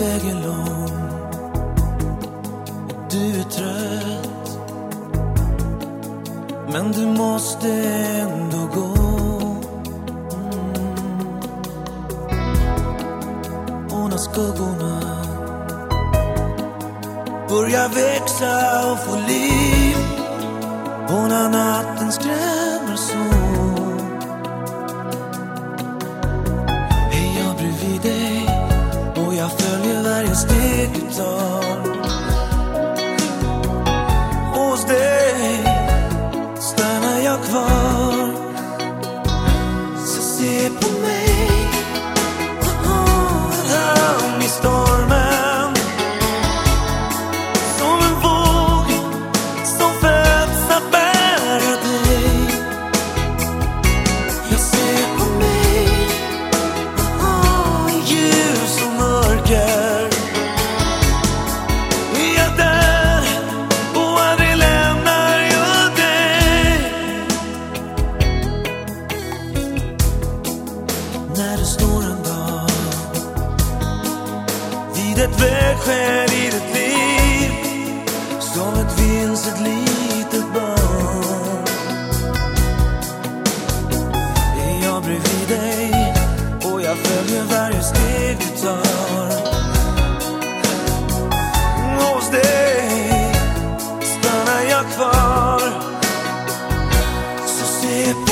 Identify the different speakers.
Speaker 1: vägen lång. Och du är trött men du måste ändå gå. Mm. Och när skuggorna. Börjar växa och få liv. Och när natten skrämmer så. Är jag bredvid dig? Jag följer varje steg du tar. Hos dig stannar jag kvar. Så se på när du står en dag vid ett vägskäl i ditt liv som ett vilset litet barn. Är jag bredvid dig och jag följer varje steg du tar. Hos dig stannar jag kvar. Så se